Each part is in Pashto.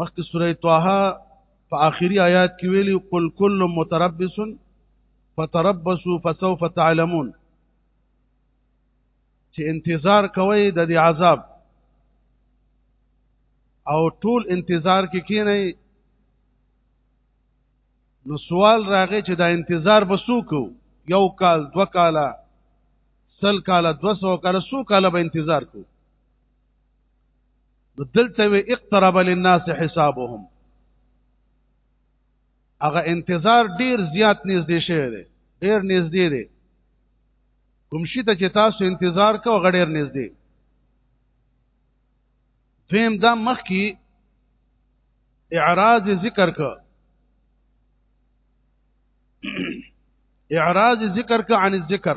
مخکې سوره طه په آخري آیات کې ویلي قل کل متربص فتربصوا فسوف تعلمون چې انتظار کوي د دې عذاب او ټول انتظار کې کینې نو سوال راغی چې دا انتظار به سوکو یو کال دو کاله سل کاله دو سو کاله سو کاله به انتظار کو نو دلته وی اقترب للناس حسابهم هغه انتظار ډیر زیات نږدې شوی دی ډیر نږدې دی کوم شي ته چې تاسو انتظار کوئ هغه ډیر نږدې دویم دا مخکې اعراض ذکر کړ اعراض ذکر کا عن الذکر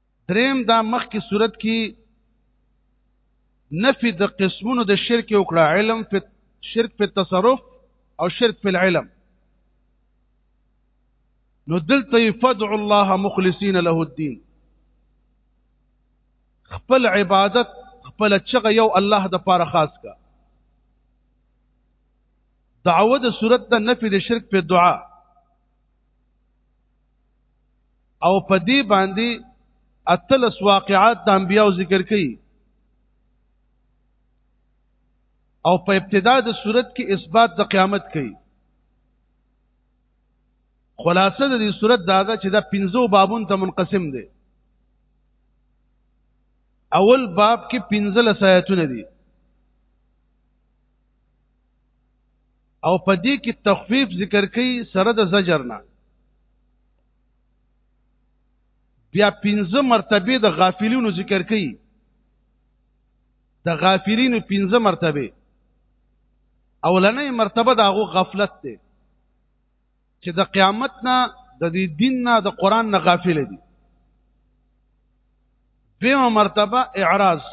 دریم دا مخکې صورت کې نفي د قسمونو د شرک وکړه علم په شرک په تصرف او شرک په العلم نو دلته فدع الله مخلصین له الدين خپل عبادت خپل چغه یو الله د پاره خاص کا دعوه د صورت د نفي د شرک په دعا او په دې باندې اتلس واقعات د انبیاو ذکر کړي او په ابتدا د صورت کې اثبات د قیامت کوي خلاصه د دې صورت دا ده چې دا پنځو بابون ته منقسم دي اول باب کې پنځل آیاتونه دي او په دې کې تخفیف ذکر کوي سره د زجر نه بیا پنځه مرتبه د غافلینو ذکر کوي د غافلینو پنځه مرتبه اولنې مرتبه د هغه غفلت ده چې د قیامت نه د دې دین نه د قران نه غافل دي دیمه مرتبه اعراض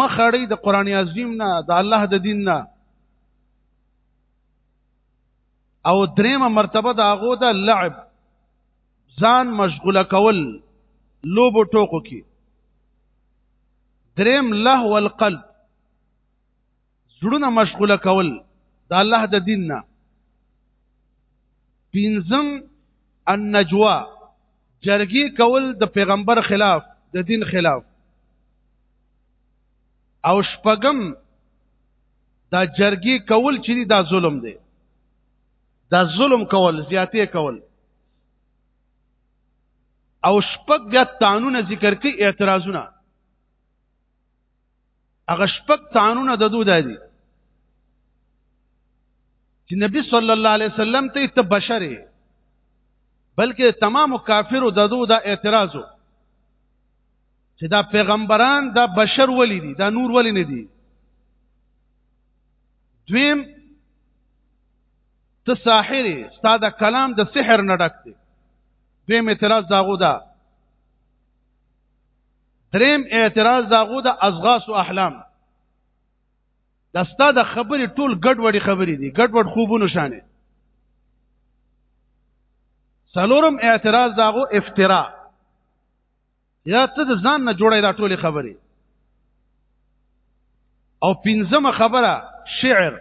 مخړی د قران عظیم نه د الله د دین نه او دریمه مرتبه د هغه د لعب ځان مشغوله کول لوبو ټوکو کې دریم لهو القلب زړونه مشغوله کول د الله د دین نه پنځم النجوا جرګي کول د پیغمبر خلاف د دین خلاف او شپغم دا جرګي کول چې دا ظلم دی دا ظلم کول زیاتې کول او شپږ تانونه ذکر کوي اعتراضونه هغه شپږ تانونه د دوی دي چې نبی صلی الله علیه وسلم ته ته بشری بلکې تمام کافرو د دوی دا اعتراض چې دا پیغمبران دا بشر ولی دي دا نور ولی نه دي دویم ته ساحر استاد کلام د سحر نه ډک دی دویم اعتراض داغو ده دا دریم اعتراض داغو د ازغاس او احلام دا ستا د خبرې ټول ګډوډې خبرې دي ګډوډ خوبونو شانې سلورم اعتراض داغو افترا یا ته د ځان نه جوړې دا ټولې خبرې او پنځمه خبره شعر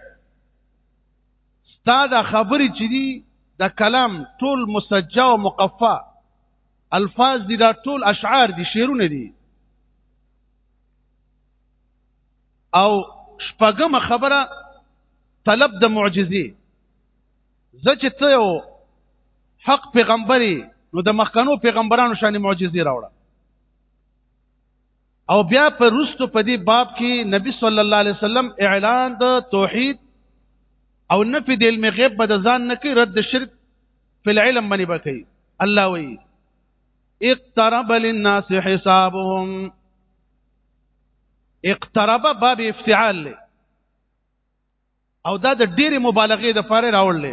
ستا د خبرې چې دي د کلام ټول مسجع او مقفع الفاظ دي دا ټول اشعار دي شعرونه دي او شپږم خبره طلب د معجزې زه چې ته یو حق پیغمبري نو د مخکنو پیغمبرانو شان معجزې راوړه او بیا په رستو په دې باب کې نبی صلی الله علیه وسلم اعلان د توحید او نفي د علم غیب به د ځان نه کوي رد شرک په العلم باندې بکې الله وی اقترب للناس حسابهم اقترب باب افتعال له او دا د ډېری مبالغې د پاره راوړل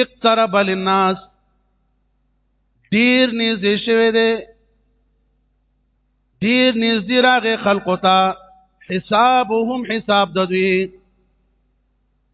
اقترب للناس ډېر نږدې شوه دی ډېر نږدې راغې خلقو ته حسابهم حساب د دوی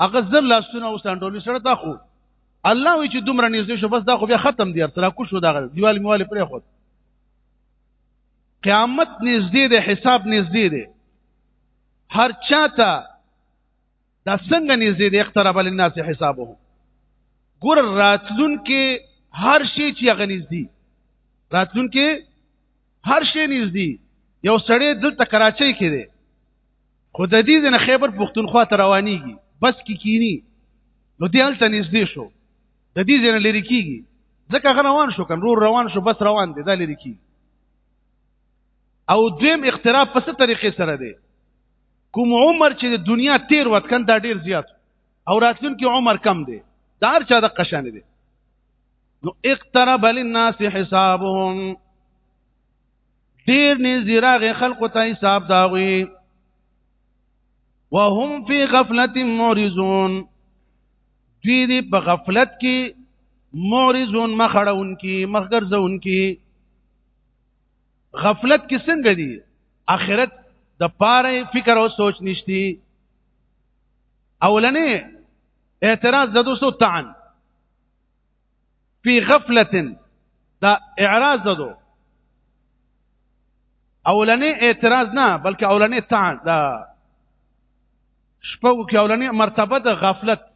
هغه زر لاسونه او سانډولې سره تا خو الله وی چې دومره نږدې شو بس دا خو بیا ختم دی تر کو شو دا دیوال میواله پرې خو قیامت نږدې دی حساب نږدې دی هر چاته دا څنګه نږدې دی اقترب للناس حسابهم ګور راتلون کې هر شي چې غنځ دي راتلون کې هر شي نږدې یو سړی دلته کراچۍ کې دی خو د دې ځنه خیبر پښتونخوا ته روانيږي بس کې کی کینی نو دی هلته نږدې شو د دې ځنه لری کیږي ځکه غ روان شو کن رور روان شو بس روان دی دا لری کی او دویم اختراف په ست طریقې سره دی کوم عمر چې د دنیا تیر وت کن دا ډیر زیات او راتلونکي عمر کم دی دا هر چا د قشان دی نو اقترب للناس حسابهم ډیر نږدې راغی خلکو ته حساب داوي وهم فی غفلت مورزون دوی دی په غفلت کې مورزون مخړون کې مخګرځون کې غفلت کې څنګه دی اخرت د پاره فکر او سوچ نشتی اولنې اعتراض د دوستو تعن فی غفلتن دا اعراض ده دو اولنې اعتراض نه بلکې اولنې تعن دا شپږو کې اولنې مرتبه د غفلت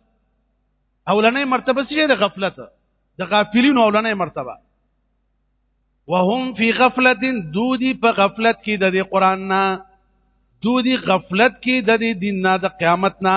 اولنې مرتبه څه ده غفلت د غافلینو اولنې مرتبه وهم فی غفلت دودی په غفلت کې د دې قران نه دودی غفلت کې د دې دین نه د قیامت نه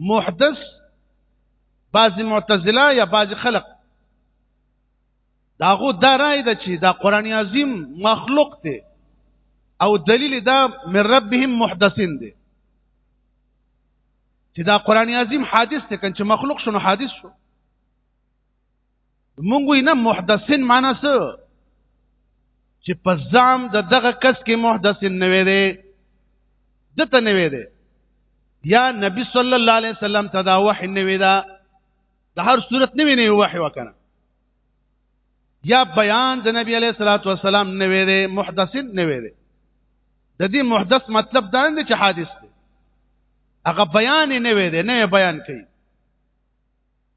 محدث بعضی معتزله یا بعضی خلق دا غو دا رائے ده چې دا قران عظیم مخلوق دی او دلیل دا من ربهم محدثین دی چې دا قران عظیم حادث دی کنه چې مخلوق شنو حادث شو مونږ نه محدثن معنی څه چې په ځام د دغه کس کې محدثن نه وي دی دته نه وي دی یا نبی صلی الله علیه وسلم ته دا وحی نه وي دا د هر صورت نه وي نه وحی وکنه یا بیان د نبی علیه الصلاۃ والسلام نه وي دی محدثن نه وي دی د دې محدث مطلب دا نه چې حادث دی هغه بیان نه وي دی نه بیان کوي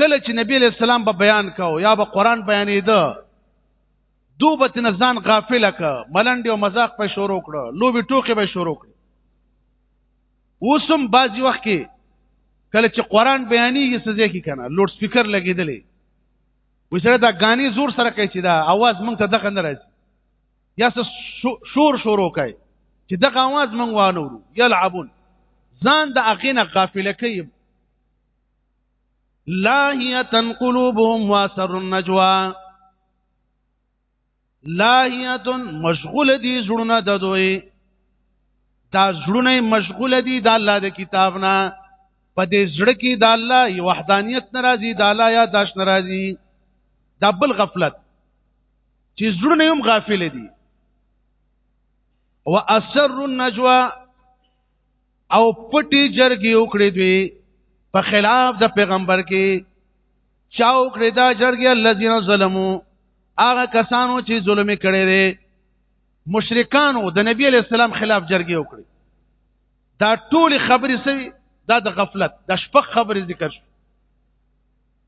کله چې نبی علیہ السلام به بیان کاو یا به قران بیانېده دو به تن ځان غافل ک ملنډ او مزاق په شروع کړه لوبي ټوکې به شروع کړه اوسم بعضی وخت کې کله چې قران بیانېږي څه ځکه کنه لوډ سپیکر لګېدلې وسره دا غاني زور سره کوي چې دا आवाज مونږ ته دغه نه راځي یا څه شور شروع کوي چې دغه आवाज مونږ وانه ورو یلعبون ځان د اخینه غافل کوي لاهیتن قلوبهم واسر النجوا لاهیتن مشغول دي زړونه د دوی دا زړونه مشغول دي د الله د کتاب نه په دې زړه کې د الله وحدانیت ناراضي د الله یا داش ناراضي دا بل غفلت چې زړونه هم غافل دي او اثر النجوا او پټي جرګي وکړي دوی په خلاف د پیغمبر کې چا وکړي دا جرګي الذين ظلموا هغه کسانو چې ظلم کړي دي مشرکانو د نبی علی السلام خلاف جرګي وکړي دا ټول خبرې سوي دا د غفلت د شپږ خبرې ذکر شو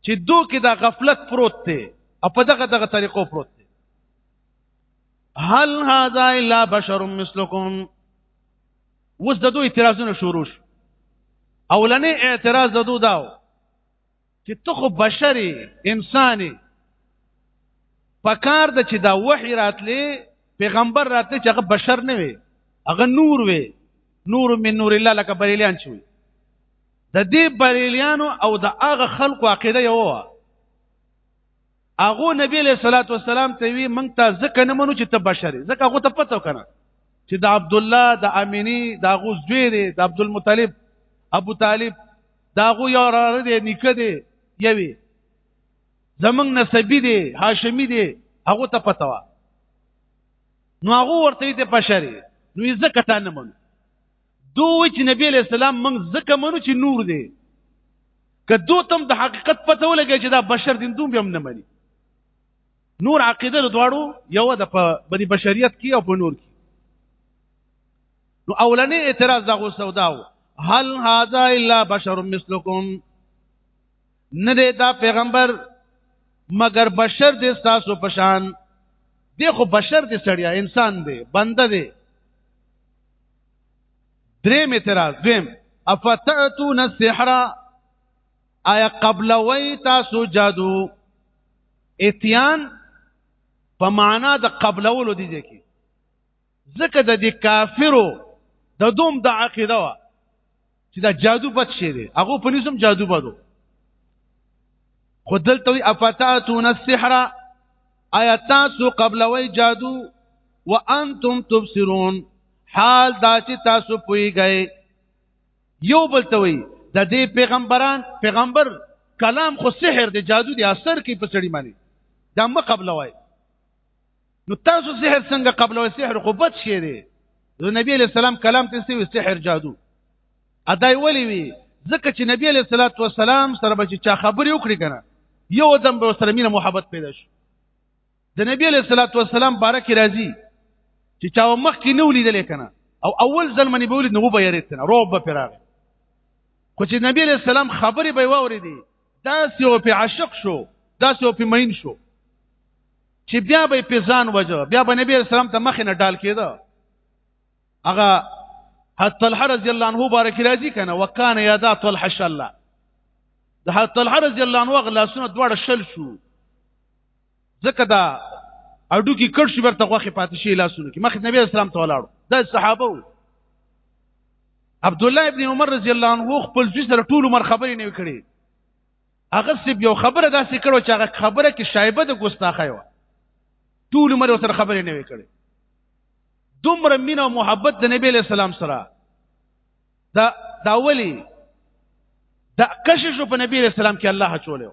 چې دوه کې دا غفلت پروت دی او په دغه دغه طریقو پروت دی هل هذا الا بشر مثلکم اوس د دوی اعتراضونه شروع شو اولنې اعتراض د دوی داو چې ته خو بشري انساني پکار د چې دا وحي راتلې پیغمبر راتلې چې هغه بشر نه وي هغه نور وي نور من نور الله لکه بریلیان چې وي د دې بریلیانو او د هغه خلکو عقیده یو وه هغه نبی له صلوات و سلام ته وی مونږ ته ځکه نه منو چې ته بشر ځکه هغه ته پته کنه چې د عبد الله د امینی د هغه زوی دی د عبد المطلب ابو طالب دا هغه یو را دی نیکه دی یوي زمنګ نسبی دی هاشمی دی هغه ته پته وا نو هغه ورته ته بشر نو ځکه تا نه منو دوی چې نبی علیہ السلام موږ ځکه منو چې نور دی که دو تم د حقیقت پته ولګي چې دا بشر دین دوم هم نه مني نور عقیده له دواړو یو د په بني بشریت کې او په نور کې نو اولنې اعتراض دغه سوداو هل هذا الا بشر مثلکم نه دی دا پیغمبر مگر بشر دې تاسو پشان دی خو بشر دې سړیا انسان دی بنده دی دریم اعتراض دویم افتاتون السحر آیا قبل وی تاسو جادو اتیان په معنا د قبلولو دي ځکه ځکه د دې کافرو د دوم د عقیده وا چې دا جادو بد شي دی هغه په نسم جادو بدو خو دلته وي افتاتون السحر آیا تاسو قبلوي جادو وانتم تبصرون حال دا چې تاسو پويږئ یو بل ته وي د دې پیغمبران پیغمبر کلام خو سحر دی جادو دی اثر کې په سړی باندې دا مقبلوي نو تاسو سحر څنګه قبل او سحر خو بد شي دی نو نبی علیہ السلام کلام ته سوي سحر جادو ادای ولی وی ځکه چې نبی علیہ الصلوۃ والسلام سره به چا خبرې وکړي کنه یو دم به سره مینه محبت پیدا شي د نبی علیہ الصلوۃ والسلام بارک راضي چې چا مخ کې نو لیدل کنه او اول ځل منی بولید نو به یریت نه روب به پراغ خو چې نبی علیہ السلام خبرې به واوري دي داسې او په عاشق شو داسې او په مین شو چې بیا به په ځان وجه بیا به نبی اسلام ته مخ نه ډال کېده هغه حضرت طلحه رضی الله عنه بارک راضی کنه وکانه یادا طلحه شلا د حضرت طلحه رضی الله عنه غلاسونه دواړه شل شو ځکه دا اډو کې کډ شي ورته غوخه پاتې شي لاسونه کې مخ نبی اسلام ته ولاړو دا صحابه وو عبد الله ابن عمر رضی الله عنه خپل ځی سره ټول عمر خبرې نه وکړي هغه سب یو خبره داسې کړو چې هغه خبره کې شایبه د ګستاخه و ټول عمر سره خبرې نه وکړي دومره مینا او محبت د نبی له سلام سره دا دا ولی دا کشش په نبی له سلام کې الله چولیو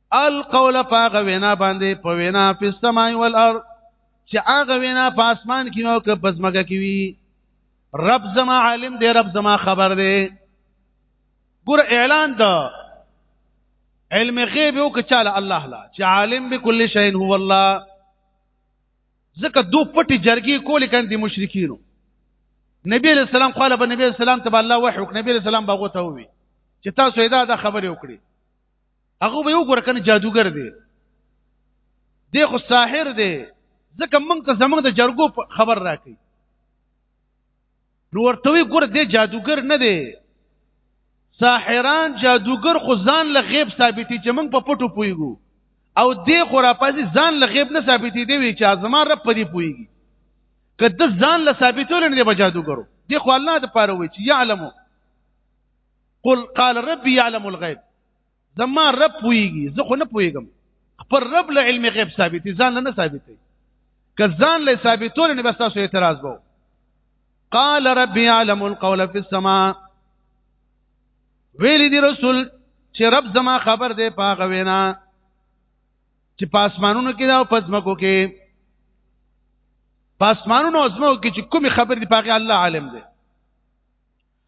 القول پاغه وینا باندې په وینا په سماء والارض چې هغه وینا په اسمان کې نو که بزمګه کې وي رب زما عالم دی رب زما خبر دی ګور اعلان دا علم غیب یو که چاله الله لا چې عالم بكل شيء هو الله ځکه دو پټي جرګي کولې کاند دي مشرکینو نبی علیہ السلام قال به نبی علیہ السلام ته الله وحی وک نبی علیہ السلام باغو ته وی چې تاسو دا د خبرې وکړي هغه به یو ګور کنه جادوګر دی دی خو ساحر دی ځکه موږ ته زموږ د جرګو خبر راکړي نو ورته وی ګور دی جادوګر نه دی ساحران جادوګر خو ځان له غیب ثابتي چې موږ په پټو پویګو او دی خو را پازي ځان له غیب نه ثابتي دی وی چې ازما رب په دې پویږي که د ځان له ثابتول نه دی به جادوګرو دی خو الله د پاره وی چې يعلم قل قال ربي يعلم الغيب زما رب پويږي زه خو نه پويږم خپل رب له علم غیب ثابتي ځان له نه ثابتي که ځان له ثابتول نه بس تاسو اعتراض وو قال رب يعلم القول في السماء ویل دي رسول چې رب زما خبر دی پاغه وینا چې پاسمانونو کې دا او پزمکو کې پاسمانونو ازمو کې چې کومي خبر دی پاغه الله عالم دی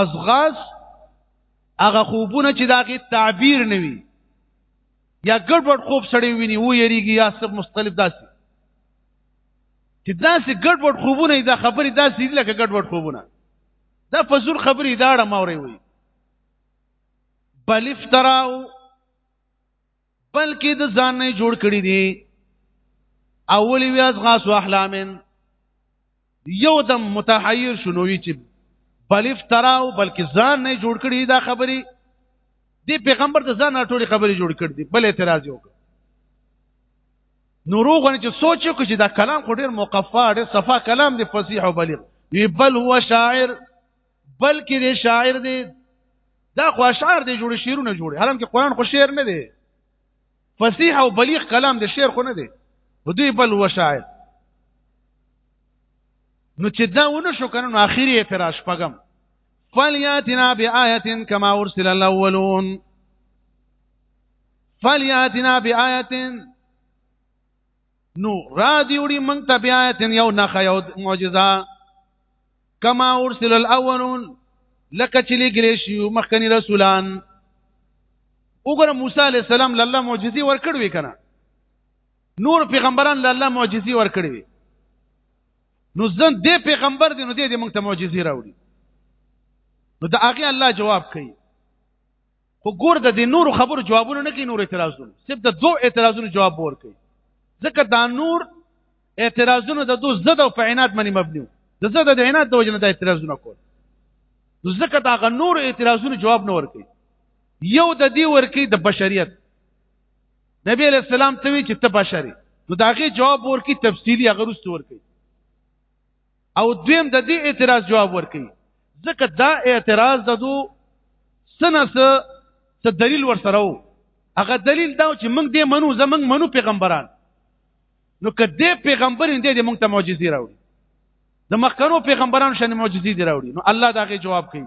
ازغاس هغه خوبونه چې داغه تعبیر نه وي یا ګډوډ خوب سړی ویني و یریږي یا سب مختلف داسې چې داسې ګډوډ خوبونه دا خبرې داسې لکه ګډوډ خوبونه دا فزور خبرې دا ډموري وي بل افتراو بلکې د ځان نه جوړ کړی دي اولی وی از غاس احلامن یو دم متحیر شنووی چې بل افتراو بلکې ځان نه جوړ کړی دا خبري دی پیغمبر د ځان ټولې خبرې جوړ کړې دي بل اعتراض یو نوروغه چې سوچ وکړي چې دا کلام خو ډیر مقفع ډیر صفا کلام دی فصیح او بلیغ وی بل هو شاعر بلکې د شاعر دی دا خو اشعار دی جوړ شعرونه جوړي حالانکه قران خو شعر نه دی فصیح او بلیغ کلام د شعر خو نه دی دوی بل و شاعر نو چې دا ونه شو کنه نو اخیری اعتراض پغم فلیاتنا بیااتن کما ارسل الاولون فلیاتنا بیااتن نو را دی وړي مونږ ته بیا تن یو نخ یو معجزه کما ارسل الاولون لکه چې لګل شي مخکنی رسولان وګوره موسی علی السلام لاله معجزي ورکړ وی کنه نور پیغمبران لاله معجزي ورکړ وی نو ځن دې پیغمبر دی نو دې دې مونږ ته معجزي راوړي نو دا هغه الله جواب کوي خو ګور د دې نور خبرو جوابونه نه کوي نور اعتراضونه صرف د دوه اعتراضونو جواب ورکوي ځکه دا نور اعتراضونه د دوه زده او په عناد باندې مبني د زده د عناد د وجنه د اعتراضونه کول نو ځکه دا غ نور اعتراضونو جواب نه ورکوي یو د دې ورکی د بشریت نبی علیہ السلام ته وی چې ته بشری نو داغه جواب ورکی تفصیلی هغه رسته ورکی او دویم د دې اعتراض جواب ورکړي ځکه دا اعتراض د دو سنه څه دلیل ورسره وو هغه دلیل دا چې موږ دې منو زمنګ منو پیغمبران نو که دې پیغمبر دې موږ ته معجزې راوړي د مخکنو پیغمبرانو شنه معجزې دي راوړي نو الله دا غي جواب کوي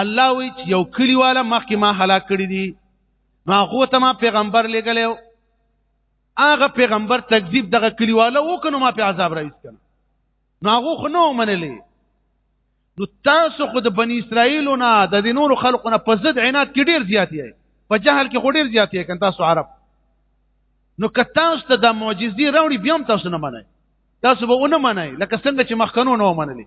الله وی چې یو کلی والا مخکې ما هلاک کړی دي ما غو ته ما پیغمبر لګلې هغه پیغمبر تکذیب دغه کلی والا وکنو ما په عذاب راويست کنه نو هغه خو نو منلې نو تاسو خو د بنی اسرائیلو نه د نورو خلقو نه په ضد عنایت کې ډیر زیات یې په جهل کې خو ډیر زیات یې کنه تاسو عرب نو که تاسو ته د معجزې راوړي بیا هم تاسو نه منئ تاسو به ونه منئ لکه څنګه چې مخکنو نه ومنلې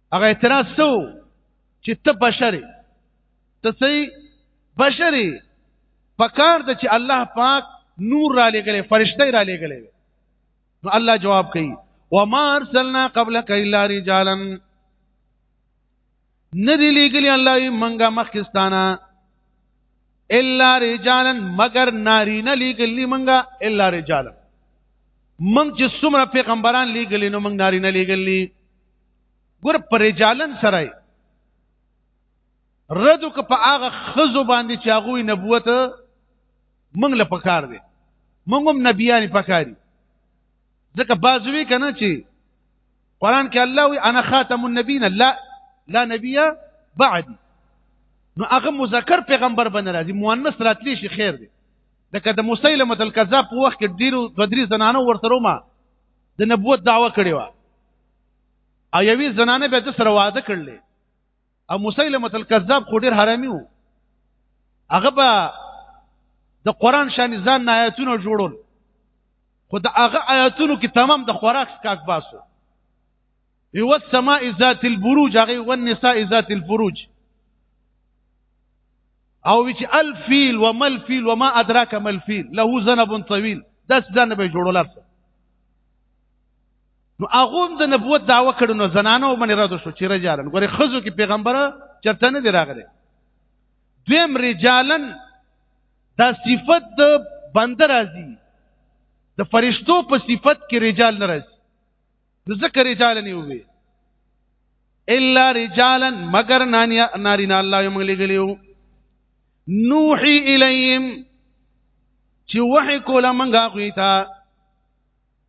هغه اعتراض سو چې ته بشری ته سي بشری پکار د چې الله پاک نور را لګلې فرشته را لګلې نو الله جواب کوي وما ارسلنا قبلك الا رجالا ندی لګلی الله منګه مخکستانه الا رجالا مگر نارینه لګلی منګه الا رجالا من چې څومره پیغمبران لګلی نو من نارینه لګلی ګور پر رجالن سره ردو که په هغه خزو باندې چې هغه نبوت منګ له پکار دی منګ هم نبیان پکاري ځکه بازوي کنه چې قران کې الله وي انا خاتم النبین لا لا نبی بعد نو هغه مذکر پیغمبر بن راځي مؤنث راتلی شي خیر دی لکه د مسیلمه الکذاب په وخت کې ډیرو بدري زنانو ورسره ما د نبوت دعوه کړې و او یوې زنانه به د سره واده کړل او مسیلمه الکذاب خو ډیر حرامي وو هغه به د قران شان ځان آیاتونه جوړول خو د هغه آیاتونو کې تمام د خوراک سکاک باسو یو السماء ذات البروج هغه و النساء ذات الفروج او چې الفیل وما الفیل وما ادراک ما الفیل له ذنب طويل داس ځان به جوړول نو هغه هم د نبوت داوا کړو نو زنانو باندې رد شو چې رجالن ګوره خزو کې پیغمبر چرته نه دی راغلی دویم رجالن دا صفت د بنده راځي د فرشتو په صفت کې رجال نه راځي نو ذکر رجال نه وي الا رجالا مگر نانیا نارینا الله یې موږ لګلیو نوحي الیهم چې وحی کوله موږ غوي ته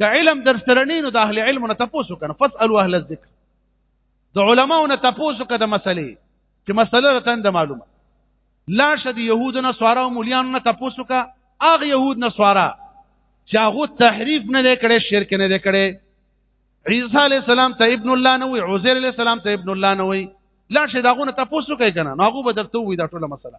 که علم در سره نه نو د اهل علم نه تاسو کنه فاسالو اهل الذکر د علماو نه تاسو کده مسلې چې مسله رتند معلومه لا شد يهود نه سوارا او مليان نه تاسو کا اغه يهود نه سوارا چې هغه تحریف نه لیکړي شرک نه لیکړي عیسی علی السلام ته ابن الله نه وي عزیر علی السلام ته ابن الله نه وي لا شي داغونه تاسو کوي کنه نو هغه به درته وي دا ټوله مسله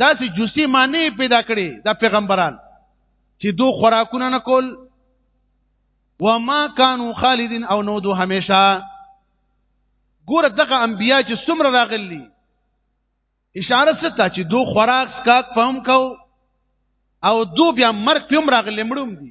دا سي جوسي معنی پیدا کړي دا پیغمبران چې دو خوراکونه نه کول وما كانوا خالدين او نو دو هميشه ګوره دغه انبیا چې څومره راغلي اشاره ستا چې دو خوراک سکاک فهم کو او دو بیا مرګ په هم راغلي مړوم دي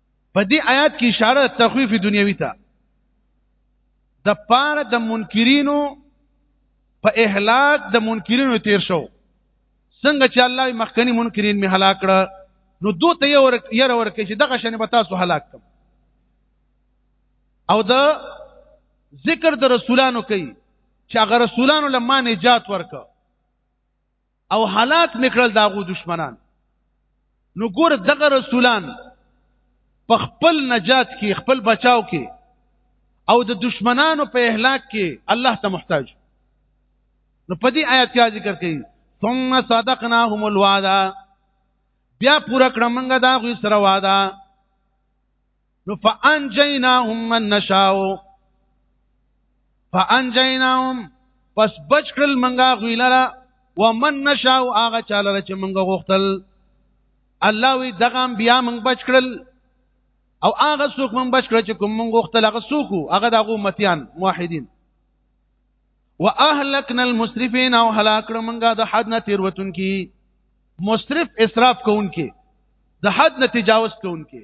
په دې آیات کې اشاره تخویف دنیوي ته د پاره د منکرینو په اهلاک د منکرینو تیر شو څنګه چې الله مخکنی منکرین می هلاک کړ نو دوی ته یو یره ورکه چې دغه شنه به تاسو هلاک کړ او د ذکر د رسولانو کوي چې هغه رسولانو لمه نجات ورکړ او حالات میکړل داغو دشمنان نو ګور دغه رسولان په خپل نجات کې خپل بچاو کې او د دشمنانو په اهلاک کې الله ته محتاج نو په دې آیات کې ذکر کړي ثم صدقناهم الوعد بیا پورا کړمږه دا غوي سره وعده نو فانجیناهم من نشاو فانجیناهم پس بچ کړل منګه غویلره ومن نشاو هغه چاله چې منګه غوښتل الله وی دغه بیا منګ بچ کړل او هغه څوک منګ بچ کړل چې کوم منګ غوښتل هغه څوک هغه دغه متیان موحدین واهلكنا المسرفين او هلاک کړ منګه د حد نه تیر وتون کی مسرف اسراف کوونکې د حد نه تجاوز کوونکې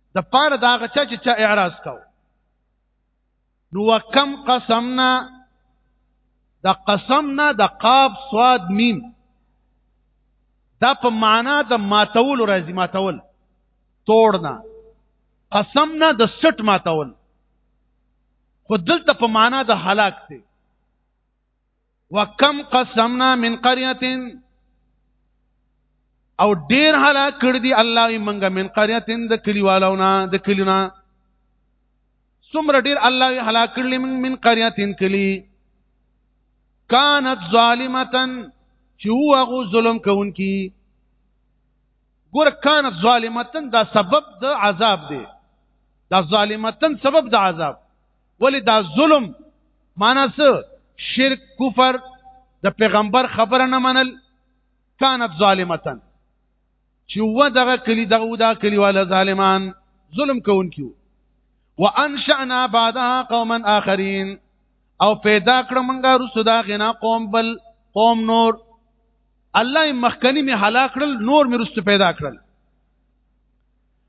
د پاره دا غچا چې چا اعراض کو نو وکم قسمنا د قسمنا د قاب صاد میم دا په معنا د ماتول راځي ماتول توړنا قسمنا د سټ ماتول خو دلته په معنا د هلاک دی وکم قسمنا من قريه او ډیر هلاک کړ دي الله یې منګه من قريه د کلیوالونه د کلینا څومره ډیر الله یې هلاک کړل من من قريه کلی كانت ظالمه چې هغه ظلم کوونکی ګور كانت ظالمه دا سبب د عذاب دی دا ظالمه سبب د عذاب ولی دا ظلم معنا څه شرک کفر د پیغمبر خبره نه منل كانت ظالمه چې و دغه کلی دغه دا کلیواله ظالمان ظلم کوونکیو وانشأنا بعدها قوما آخرین او پیدا کړم موږ رسو دا غنا قوم بل قوم نور الله مخکنی می هلاک کړل نور می رسو پیدا کړل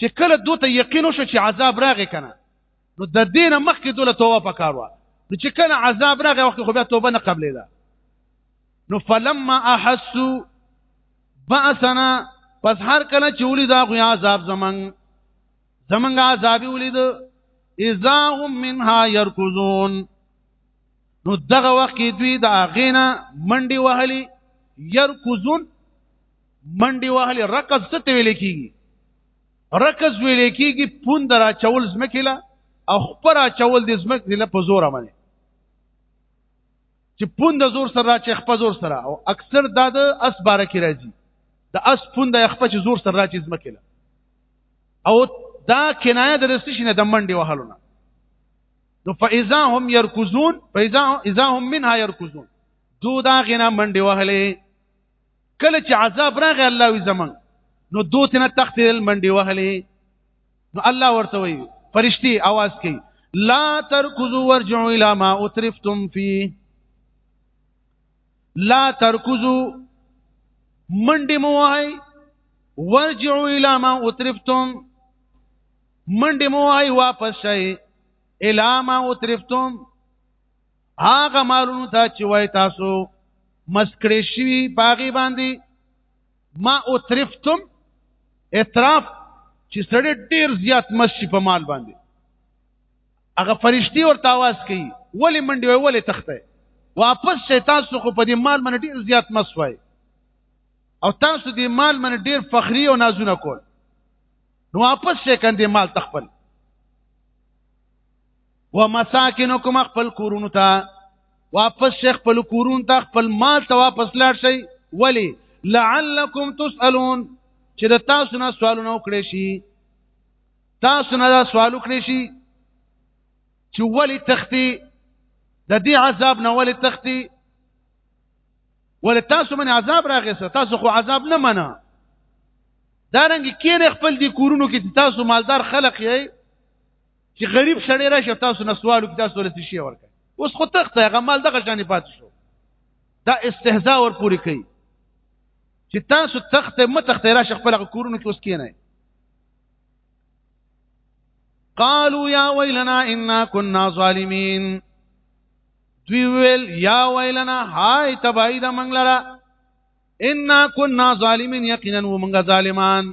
چې کله دوی ته یقین وشو چې عذاب راغی کنه نو د دین مخکې دوله توبه پکار و نو چې کله عذاب راغی وخت خو بیا توبه نه قبلې ده نو فلما احسوا باسنا پس هر کله چې ولید هغه عذاب زمنګ زمنګ عذاب ولید اذا هم منها يركضون نو دغه وخت دوی د اغینا منډي وهلي يركضون منډي وهلې رکز څه ته ویل کیږي رکز ویل کیږي پوند را چول زمکه لا او خبر را چول د زمکه لا په زور باندې چې پوند زور سره چې خپ زور سره او اکثر دا د اس باره کې راځي د اس پوند خپ چې زور سره چې زمکه لا او دا کنایه د رسټیشن د منډي وهلو نه نو فاذا هم يركزون فاذا اذا هم منها يركزون دو دا غنا منډي وهلې کله چې عذاب راغی الله وی زمون نو دوت نه تختل منډي وهلې نو الله ورته وی فرشتي आवाज کوي لا تركزوا ورجعوا الى ما اترفتم فيه لا تركزوا منډي مو وای ورجعوا الى ما اترفتم منډي مو وای واپس شئ الى ما اترفتم هغه مالونو ته چې وای تاسو مسکړې شوي باغی باندې ما او ترفتم اعتراف چې سړی ډیر زیات مشي په مال باندې هغه فرشتي ورته आवाज کوي ولی منډي وای ولی تخته واپس شي تاسو خو په دې مال باندې ډیر زیات مسوي او تاسو دې مال باندې ډیر فخري او نازونه کول نو واپس شي کندې مال تخپل ومساکنکم خپل کورونو ته واپس شیخ خپل کورونو ته خپل مال ته واپس لاړ شئ ولی لعلکم تسالون چې د تاسو نه سوالونه وکړي شي تاسو نه دا سوال وکړي شي چې ولی تختی د دې عذاب نه ولی تختی ول تاسو من عذاب راغی تاسو خو عذاب نه منه دا رنګ کین خپل دي کورونو کې تاسو مالدار خلق یې چې غریب سړی راشه تاسو نه سوال وکړي تاسو له شي ورکړي اوس خو تخته هغه مال دغه شان پاتې شو دا استهزاء ور پوری کوي چې تاسو تخته متخته راشه خپل کورونو کې اوس کینای قالوا يا ويلنا إنا كنا ظالمين دوی ویل یا ویلنا هاي تبعید منګ لرا ان كنا ظالمين یقینا ومنګ ظالمان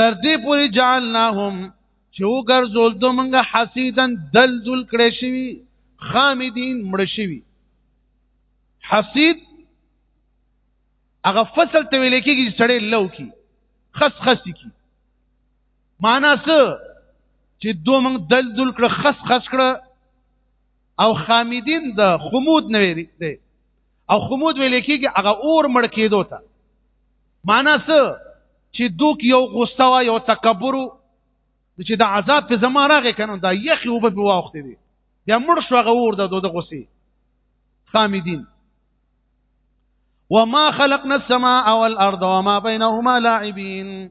تر دې پورې جعلناهم چې وګرځول د منګه حسیدن دل دل کړی شوی خامدین مړ شوی حسید هغه فصل ته ویل کېږي چې سړی لو کی خس خس کی معنا څه چې دوه موږ دل دل کړه خس خس کړه او خامدین د خمود نه ویری دی او خمود ویل کېږي هغه اور مړ کېدو ته معنا څه چې دوک یو غوسه وا یو تکبر چې د عذاب په زما راغې کنه دا یخي وب په وخت دی یا مړ شو هغه اور د دوه غوسه خامدین وما خلقنا السماء والارض وما بينهما لاعبين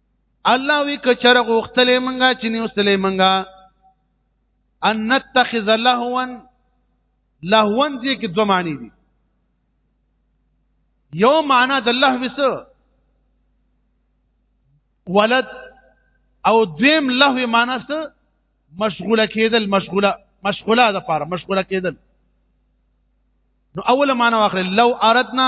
الله وی کچر غوختلې منګه چې نیوستلې منګه ان نتخذ لهوا لهوا دې کې دوه معنی دي یو معنا د الله وس ولد او دویم له معنا څه مشغوله کېدل مشغوله مشغوله د پاره مشغوله کېدل نو اوله معنا واخلې لو اردنا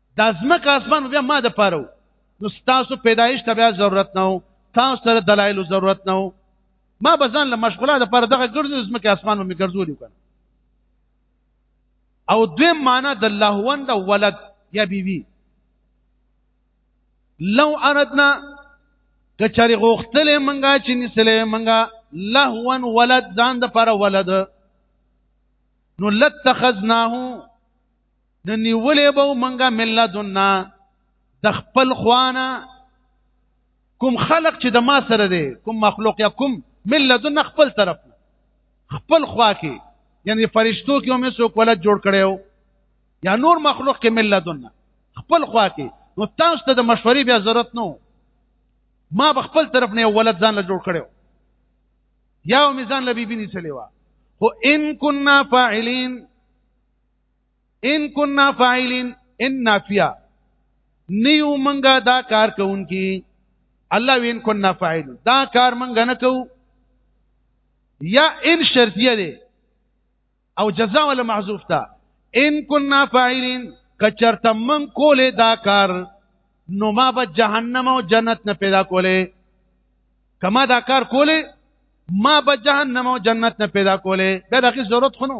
دا ځمکه اسمان بیا ما د پاره نو تاسو پیدایش ته بیا ضرورت نه وو تاسو سره دلایل ضرورت نه وو ما به ځان له مشغوله د پاره دغه ګرځو ځمکه اسمان مې ګرځولې کنه او دویم معنا د الله وند ولد یا بیبي لو اردنا کچاري غوښتلې منګه چې نسلې منګه لهون ولد ځان د پر ولد نو لتخذناه نه نیولې به منګه ملتنا د خپل خوانه کوم خلق چې د ما سره دی کوم مخلوق یا کوم ملتنا خپل طرف خپل خوا کې یعنی فرشتو کې هم څوک ولا جوړ کړو یا نور مخلوق کې ملتنا خپل خوا کې نو تاسو ته د مشورې بیا ضرورت نو ما به خپل طرف نه ولد ځان له جوړ کړو یا میزان لبی بنی سلیوا هو ان كنا فاعلین ان كنا فاعلين ان نافيا نیو منګه دا کار کوونکی الله وین كنا فاعل دا کار منګه نه کوو یا ان شرطیه دی او جزاء ولا محذوف تا ان كنا فاعلين کچرته من کولې دا کار نو ما به جهنم او جنت نه پیدا کولې کما دا کار کولې ما به جهنم او جنت نه پیدا کولې دا دغه ضرورت خونو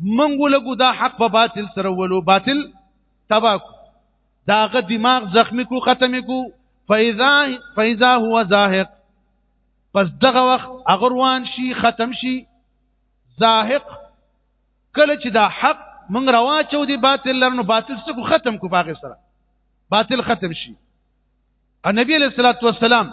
منګو لګو دا حق په باطل سره ولو باطل تبا کو داغه دماغ زخمی کو ختم کو فاذا فاذا هو زاهق پس دغه وخت اغروان شي ختم شي زاهق کله چې دا حق من روا چو دی باطل لرنو باطل سکو ختم کو باغ سره باطل ختم شي النبي عليه الصلاه والسلام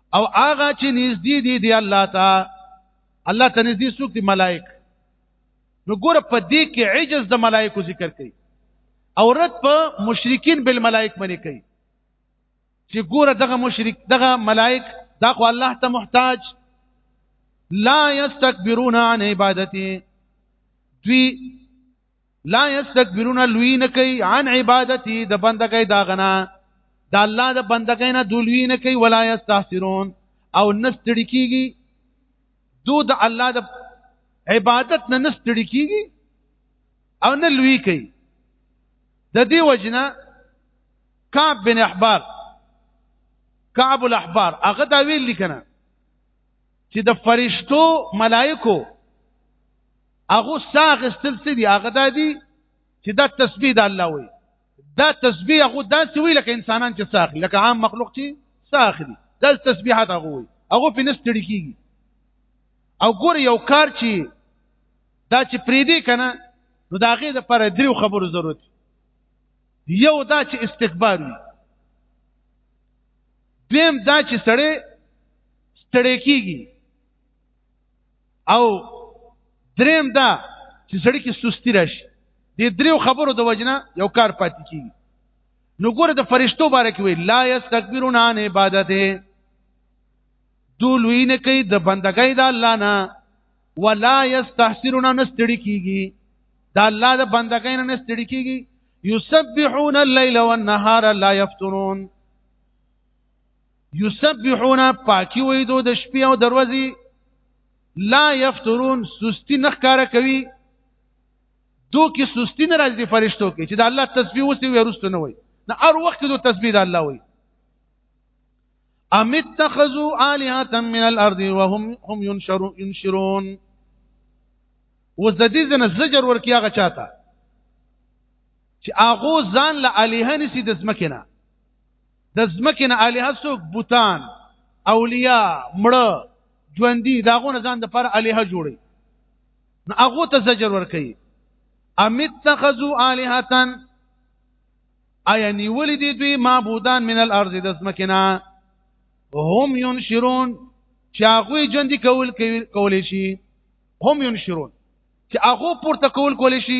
او هغه چې نږدې دي دی الله ته الله ته نږدې څوک دي ملائک نو ګور په دې کې عجز د ملائکو ذکر کوي او رد په مشرکین بل ملائک باندې کوي چې ګور دغه مشرک دغه ملائک دا خو الله ته محتاج لا یستكبرون عن عبادتي دوی لا یستكبرون لوی نه کوي عن عبادتي د بندګۍ دا غنا د الله د بندګۍ نه دولوی نه کوي ولا یستحسرون او نستړي کیږي دو د الله د عبادت نه نستړي کیږي او نه لوی کوي د دې وجنه کعب بن احبار کعب الاحبار هغه دا ویل لیکنه چې د فرشتو ملائکو هغه ساغستل څه دي هغه د دې چې دا تسبیح د الله وي دا تسبیح هغه داسې وي لکه انسانان چې ساخ لکه عام مخلوق چې ساخ دي دا تسبیحات هغه وي هغه په نستړي کیږي او ګور یو کار چې دا چې پریدي کنه نو دا غي د پر دریو خبرو ضرورت یو دا چې استکبار وي دویم دا چې سړی ستړی کیږي او دریم دا چې سړی کې سستی راشي دې دریو خبرو د وجنه یو کار پاتې کیږي نو ګوره د فرشتو باره کې وی لا یستكبرون عن عبادته دولوی نه کوي د بندګۍ د الله نه ولا یستحسرون نستړي کیږي د الله د بندګۍ نه نستړي کیږي یسبحون الليل والنهار لا یفترون یسبحون پاکی وې دو د شپې او دروازې لا یفترون سستی نه ښکارا کوي دو کې سستی نه راځي فرشتو کې چې د الله تسبیح وسی وي رسته نه وي نه ار وخت دو تسبیح د الله وي ام اتخذوا الهه من الارض وهم هم ينشرون ينشرون وزدي زنه زجر ورکی هغه چاته چې هغه ځان له الهه نسی د زمکه نه د ځمکې نه الها څوک بوتان اولیاء مړه ژوندۍ داغونه ځان د پر الها جوړي نو هغه ته زجر ور کوي ام اتخذوا الهه ایا نیولې دي دوی معبودان من الارض د ځمکې نه هم ينشرون چې هغه ژوندۍ کول کول شي هم ينشرون چې هغه پورته کول کول شي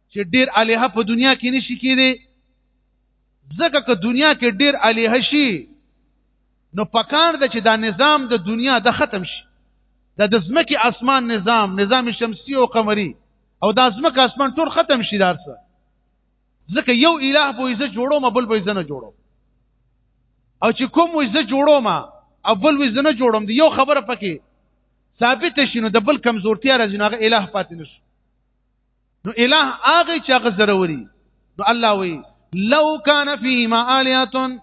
چې ډیر الها په دنیا کې نشي کېدی ځکه که دنیا کې ډیر الها شي نو پکار ده چې دا نظام د دنیا د ختم شي دا د ځمکې اسمان نظام نظام شمسی او قمری او دا ځمکه اسمان ټول ختم شي دارسه ځکه یو الہ به یې جوړو ما بل به یې نه جوړو او چې کوم یې جوړو ما او بل یې نه جوړم دی یو خبره پکې ثابت شینو د بل کمزورتیا راځي نو هغه الہ پاتې نشي نو الہ هغه چې هغه ضروري نو الله وی لو کان فیهما الیاتن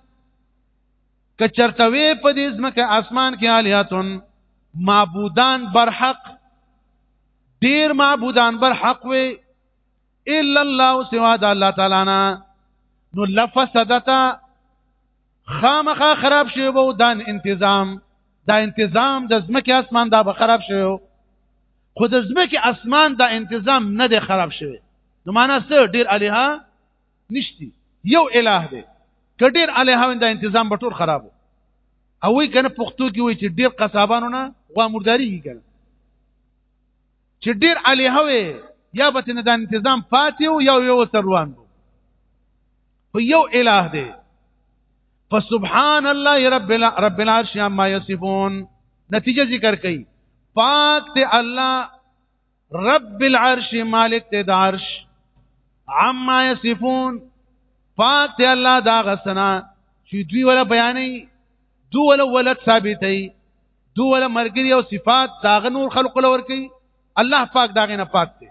کچرتوی په دې ځمکه اسمان کې الیاتن معبودان برحق ډیر معبودان برحق وي الا الله سوا د الله تعالی نه نو لفسدتا خامخا خراب شوی وو دان انتظام دا انتظام د زمکه اسمان دا به خراب شوی خو د زمکه اسمان دا انتظام نه دی خراب شوی نو معنا څه ډیر الها نشتی یو الہ دی کډیر الها دا انتظام به ټول خراب او وی کنه پښتو کې وی چې ډیر قصابانو نه غوا مرداري کیږي چې ډیر الها وی یا به نه دا انتظام پاتې او یو یو تر روان خو یو الٰه دی فسبحان الله رب رب العرش عما یصفون نتیجه ذکر کړي پاک ته الله رب العرش مالک ته د عرش عما یصفون پاک ته الله دا غسنا چې دوی ولا بیانې دوی ولا ولد ثابتې دوی ولا مرګري او صفات دا نور خلق لور کوي الله پاک دا غنه پاک دی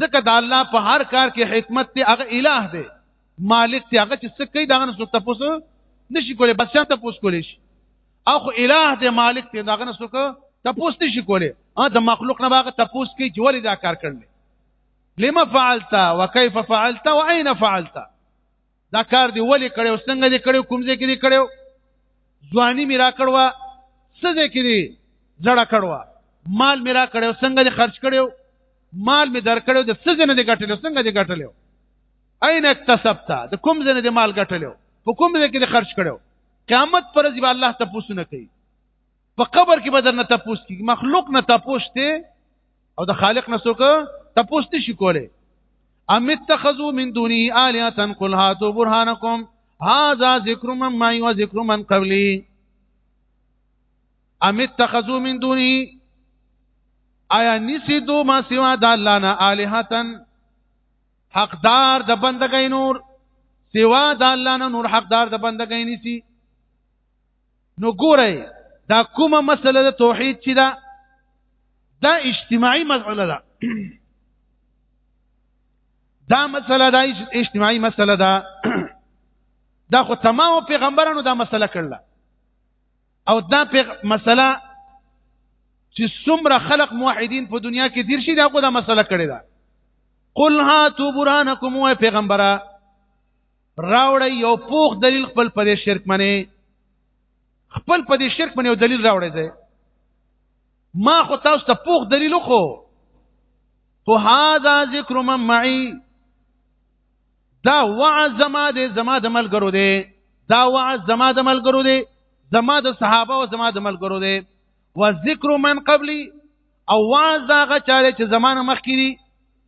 ځکه د الله په هر کار کې حکمت دی هغه الٰه دی مالک دی هغه چې څه کوي دا نه څوک تاسو نشي کولای بس څه تاسو کولای شي او خو الٰه دی مالک دی دا نه څوک تاسو نشي کولای ا د مخلوق نه باغه تاسو کوي چې ولې دا کار کړل لما فعلت وكيف فعلت واين فعلت دا کار دی ولې کړو څنګه دې کړو کوم ځای کې دې کړو ځواني میرا کړو څه ځای کې دې زړه کړو مال میرا کړو څنګه دې خرج کړو مال می در کړو د څه ځای نه دې ګټلو څنګه دې ګټلو اين اکتسبت د کوم ځای نه دې مال ګټلو په کوم ځای کې دې خرج کړو قیامت پر ځای الله ته پوښتنه کوي په قبر کې بدر نه تپوس کی مخلوق نه تپوس ته او د خالق نه څوک تپوس نشي کوله ام اتخذوا من دوني الهه قل هاتوا برهانكم هذا ذکر من ما و ذکر من قبلی ام اتخذوا من دوني آیا نسی دو ما سوا د الله نه الهه حقدار د بندګۍ نور سوا د الله نه نور حقدار د بندګۍ نسی نو ګورئ دا کومه مسله د توحید چې دا دا اجتماعي مسله ده دا مسله دا اجتماعي مسله ده دا خو تمام پیغمبرانو دا مسله کړله او دا مسله چې څومره خلق موحدین په دنیا کې دیر شي دا خو دا مسله کړې ده قل هاتو برهانکم و پیغمبره راوړی یو پوخ دلیل خپل په دې شرک منی خپل په دې شرک منی یو دلیل راوړی دی ما خو تاسو ته پوخ دلیل خو تو هاذا ذکر من معي دا وعظ زما دې زما د ملګرو دې دا وعظ زما د ملګرو دې زما د صحابه او زما د ملګرو دې و ذکر من قبلي او وعظ دا غچاره چې زمانه مخکې دي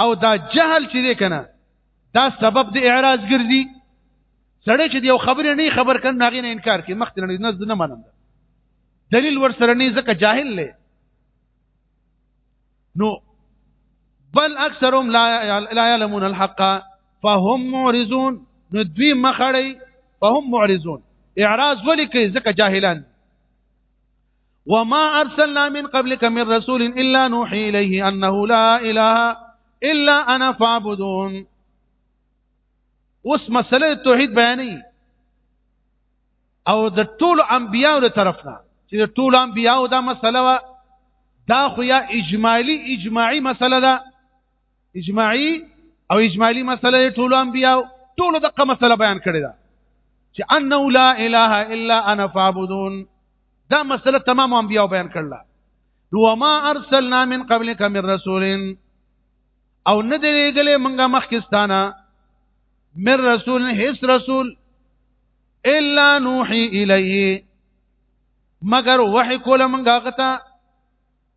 او دا جهل چې دی کنه دا سبب د اعراض ګرځي سړی چې یو خبره نه خبر کړي ناغې نه انکار کوي مخ ته نه نه منم دلیل ور سره نه ځکه جاهل لې نو بل اکثرهم لا لا يعلمون الحق فهم معرضون نو دوی مخړی فهم معرضون اعراض ولې کوي ځکه جاهلان وما ارسلنا من قبلك من رسول الا نوحي اليه انه لا اله الا انا فاعبدون اوس مسله توحید بیانې او د ټولو انبیانو له طرفنا چې د ټولو انبیانو دا مسله وا دا خو یا اجمالی اجماعی مسله ده اجماعي او اجمالی مسله ټول انبیا ټول دغه مسله بیان کړی دا چې انه لا اله الا انا فاعبدون دا مسله تمام انبیا بیان کړل نو ما ارسلنا من قبلك من رسول او نه دی لګلې مونږه مخکستانه من رسول هیڅ رسول الا نوحي الیه مگر وحی کوله مونږه غته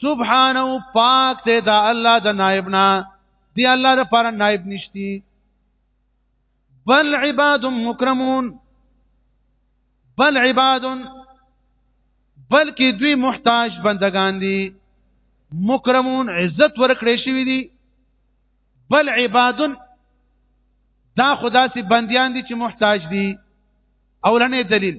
سبحانه پاک ته دا الله د نائب نه دی الله د پر نائب نشتی بل عباد مکرمون بل عباد بلکې دوی محتاج بندگان دي مکرمون عزت ورکړې شوی دي بل عباد دا خدا سي بنديان دي چې محتاج دي اولنې دلیل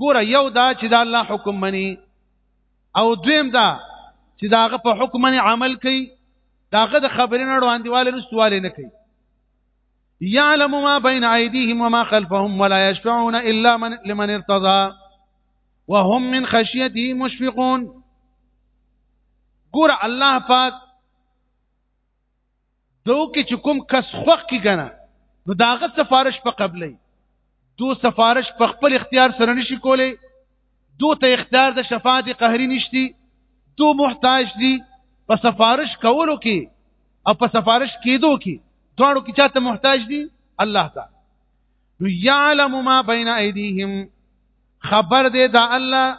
ګوره یو دا چې دا الله حکم مني او دویم دا چې داغه په حکم باندې عمل کوي داغه د خبرې نه وړاندېواله نشواله نه کوي يعلم ما بين ايديهم وما خلفهم ولا يشفعون الا من لمن ارتضى وهم من خشيته مشفقون ګور الله پاک دو کې چې کوم کس خوخ کی کنه نو داغه سفارش په قبلې دو سفارش په خپل اختیار سره نشي کولای دو ته اختیار د شفاعت قهري نشتی دو محتاج دي په سفارش کولو کې او په سفارش کېدو کې دواړو کې چاته محتاج دي الله تعالی نو يعلم ما بين ايديهم خبر دې دا الله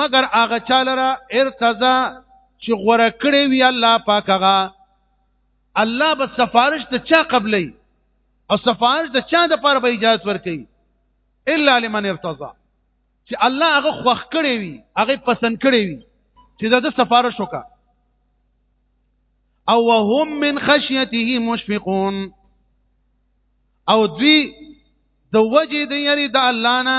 مگر هغه چاله را ارتضا چې غوړه کړې وی الله پاک هغه الله به سفارش ته چا قبلې او سفارش د چا د پر به اجازه ورکړي الا لمن ارتضا چې الله هغه خوخ کړې وی هغه پسند کړې وی چې دا د سفارش وکا او وهم من خشيته مشفقون او دوی د وجه د یری د الله نه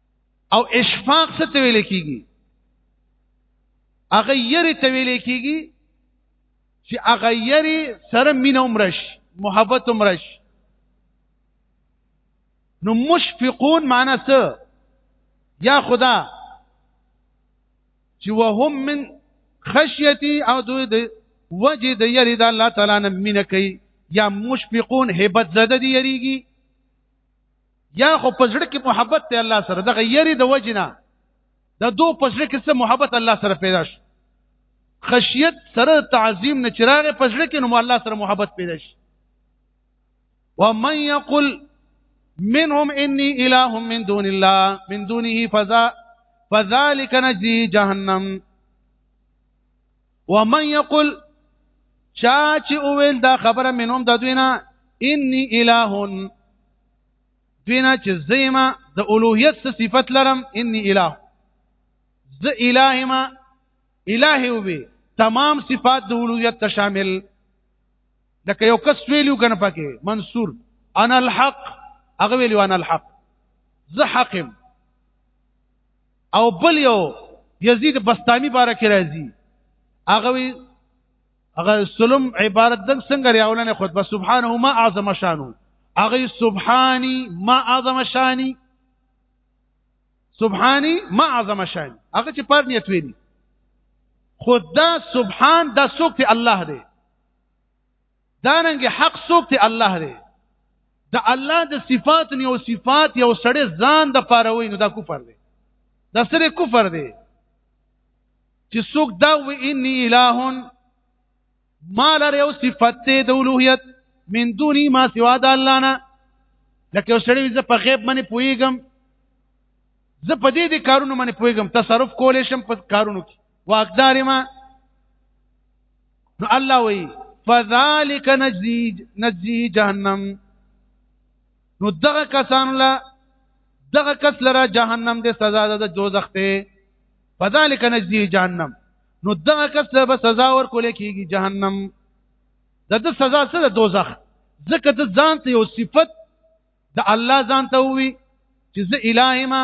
او اشفاق څه ته ویل کیږي هغه یری ته ویل کیږي چې هغه یری سره مين عمرش محبت عمرش نو مشفقون معنا څه یا خدا چې وهم من خشیتی او دوی د وجه د یری د الله تعالی نه مين کوي یا مشفقون هبت زده دی یریږي یا خو پزړه کې محبت ته الله سره دغه یری د وجنه د دو پزړه کې څه محبت الله سره پیدا شي خشیت سره تعظیم نه چراغ پزړه کې نو الله سره محبت پیدا شي ومن یقل منهم انی اله من دون الله من دونه فذا فذلك نجزي جهنم ومن یقل چا چې اویل دا خبره منوم د دوینا انی الہ دوینا چې زیما د اولوهیت صفت لرم انی الہ ز الہ ما الہ وبي تمام صفات د اولوهیت ته شامل لکه یو کس ویلو کنه پکې منصور انا الحق هغه ویلو انا الحق زه حقم او بل یو یزید بستامی باره کې راځي هغه وی هغه سلم عبارت دنګ څنګه ریاولنه خطبه سبحانه ما اعظم شانو هغه سبحانی ما اعظم شانی سبحانی ما اعظم شانی هغه چې پر نیت ویلی خدا سبحان دا سوک ته الله دی دارنګ حق څوک ته الله دی د الله د صفات نه او صفات یو سړی ځان د پاره وای نو دا کفر دی دا سره کفر دی چې څوک دا و انی الہ ما لر یو صفت دی د اولوہیت من دونی ما سوا د الله نه لکه یو سړی زه په غیب باندې پویګم زه په دې دې کارونو باندې پویګم تصرف کولې شم په کارونو کې واقدار ما نو الله وی فذلک نجزی نجزی جهنم نو دغه کسان لا دغه کس لره جهنم د سزا د دوزخ ته فذلک نجزی جهنم نو دغه کس له به سزا ورکول کیږي جهنم د د سزا سره دوزخ ځکه د ځان ته یو صفت د الله ځان ته وي چې زه الهی ما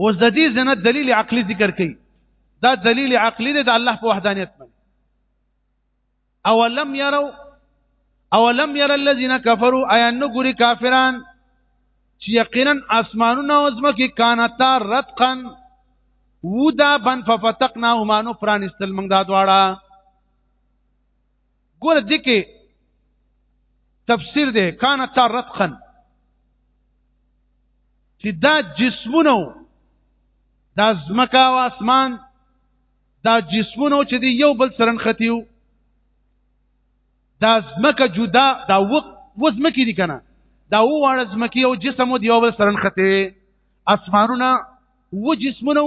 اوس د دې زنه دلیل عقلی ذکر کړي دا دلیل عقلی دی د الله په وحدانیت باندې او لم يروا او لم ير الذين كفروا اي ان غوري کافران چې یقینا اسمانونه او زمکه کانتا رتقن ودا بن ففتقنا ومانو پرانستل موږ دا دواړه ګور دې کې تفسیر دی کان تا رتقن چې دا جسمونو دا زمکا او اسمان دا جسمونو چې دی یو بل سره نختیو دا زمکا جدا دا وق وزمکی دي کنه دا وړ زمکی او جسم دی یو بل سره نختي اسمانونه و جسمونه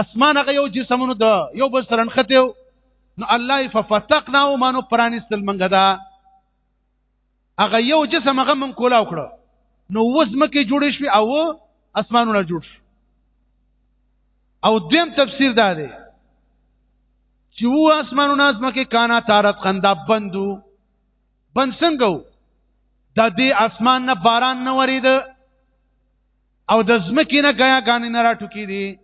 اسمان هغه یو جسمونو د یو بل سره نخته نو الله ففتقنا او مانو پرانستل منګه دا هغه یو جسم هغه من کولا وکړه نو وزمه کې جوړ شي او اسمانونه جوړ شي او دیم تفسیر دا دی چې و اسمانونه ځمکه کانا تارت خندا بندو بند څنګه د دې اسمان نه باران نه ورید او د زمکې نه غیا غانې نه راټوکی دي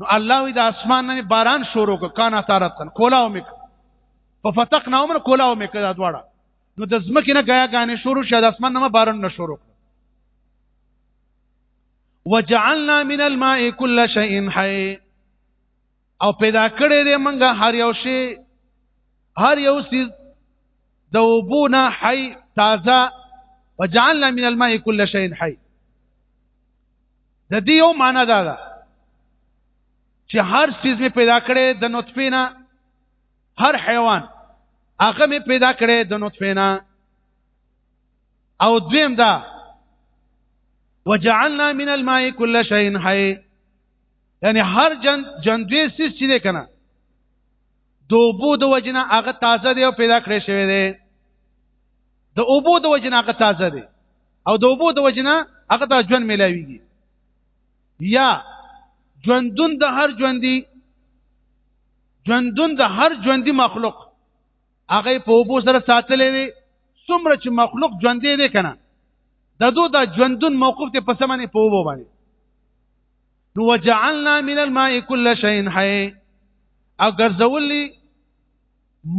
نو الله وی د اسمان نه باران شروع ک کانا تارتن کولاو مک په فتق نه عمر کولاو مک دا دواړه نو د زمکې نه غیا غانې شروع شه د اسمان نه باران نه شروع وجعلنا من الماء كل شيء حي او پیدا کړی دی منګه هر یو شی هر یو سیز د وبونه حی تازه وجعلنا من الماء كل شيء حي د دې یو معنا دا ده چې هر سیز می پیدا کړی د نطفه نه هر حیوان هغه می پیدا کړی د نطفه نه او دویم دا وجعلنا من الماء كل شيء حي یعنی هر جن جندوی سیس چې دی کنه د اوبو د وجنه هغه تازه دی او پیدا کړی شوی دی د اوبو د وجنه هغه تازه دی او د اوبو د وجنه هغه ته ژوند ملاویږي یا ژوندون د هر ژوندي ژوندون د هر ژوندي مخلوق هغه په اوبو سره ساتلې وي څومره چې مخلوق ژوندې دي کنه د دوی د ژوندون موقف ته په سمنه په اوبو باندې نو وجعلنا من الماء كل شيء حي اگر زولي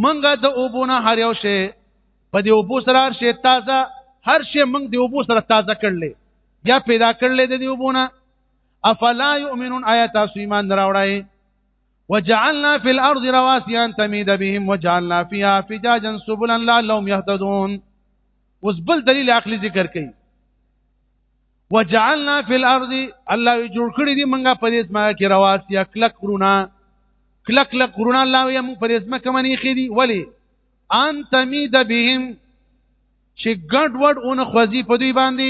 منګه د اوبونه هر یو شی په دې اوبو سره هر شی تازه هر شی منګ د اوبو سره تازه کړل یا پیدا کړل د دې اوبونه افلا یؤمنون آیات تاسو ایمان راوړای وجعلنا في الارض رواسي ان تميد بهم وجعلنا فيها فجاجا سبلا لعلهم يهتدون اوس بل دلیل عقلی ذکر کړي وجعلنا في الارض الله جوړ کړی دی منګه په دې سما کې رواسي کلک کرونه کلک کلک کرونه الله یې موږ په دې سما کې منی خېدي ولی ان تميد بهم چې ګډ وډ اون خوځي په دوی باندې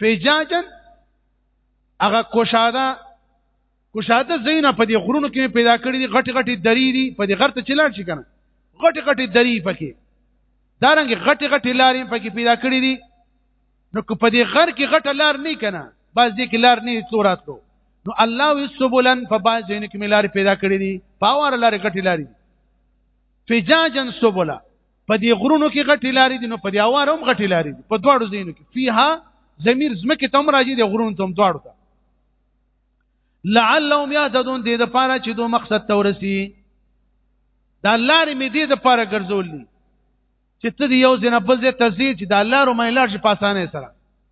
فجاجن هغه کوشاده کوشاده زینا په دې غرونو کې پیدا کړی دي غټي غټي دری دي په دې غرته چلاړ شي کنه غټي غټي دری پکې دارنګ غټي غټي لارې پکې پیدا کړی دي نو په دې غر کې غټه لار نه کنه باز دې کې لار نه توراتلو نو الله وسبولن په باز دې کې ملار پیدا کړی دي پاور لارې غټي لارې فجاجن سبولا په دې غرونو کې غټې لارې دي نو په دې اوار هم غټې لارې دي په دواړو ځینو کې فيها ضمیر زمکه تم راځي د غرونو تم دواړو ته لعلهم يهتدون دې د پاره چې دوه مقصد ته ورسی دا لارې مې دې د پاره ګرځولې چې ته یو ځنه بل ځای ته ځې چې دا لارو مې لار شي په اسانه سره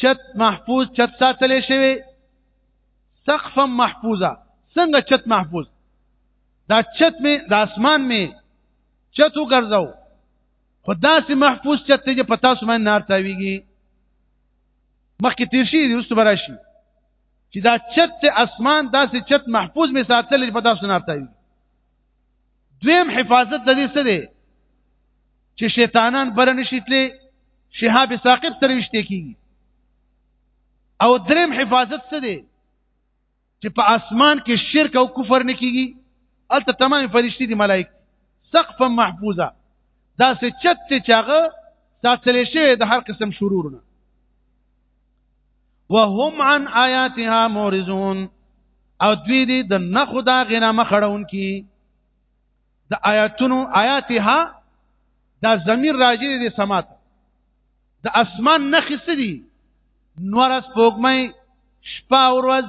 چت محفوظ چت ساتل شوی سقف محفوظه څنګه چت محفوظ دا چت می د اسمان می چت وګرځاو خدا سي محفوظ چت ته پتا سم نار تاویږي مخکې تیر شي د رسو براشي چې دا چت اسمان داسې چت محفوظ می ساتل پتا سم نار تاویږي دویم حفاظت د دې څه دی چې شیطانان بر نشي تلې شهاب ثاقب تر وشته کیږي او دریم حفاظت څه دی چې په اسمان کې شرک او کفر نه کیږي البته تمام فرشتي دي ملائک سقفا محفوظه دا څه چت چې هغه ساتل شي د هر قسم شرور نه وهم عن آیاتها مورزون او دوی دي د نه خدا غنا مخړون کی د آیاتونو آیاتها دا زمير راځي د سمات د اسمان نه خسدي نور اس پوګمې شپه او ورځ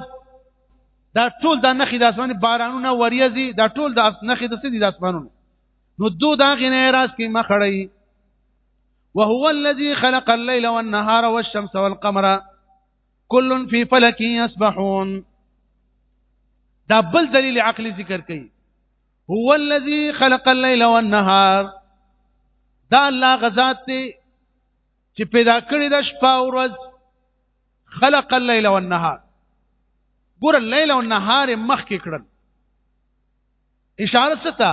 دا ټول د نخې د اسمان بارانونه وریځي دا ټول د نخې د سدي د اسمانونو نو دو دا غنه راز کې مخړی وهو الذي خلق الليل والنهار والشمس والقمر كل في فلك يسبحون دا بل دلیل عقلی ذکر کړي هو الذي خلق الليل والنهار دا الله غزاد دی چې پیدا کړی د شپه او ورځ خلق الليل والنهار ګور الليل والنهار مخ کې کړل اشاره ستا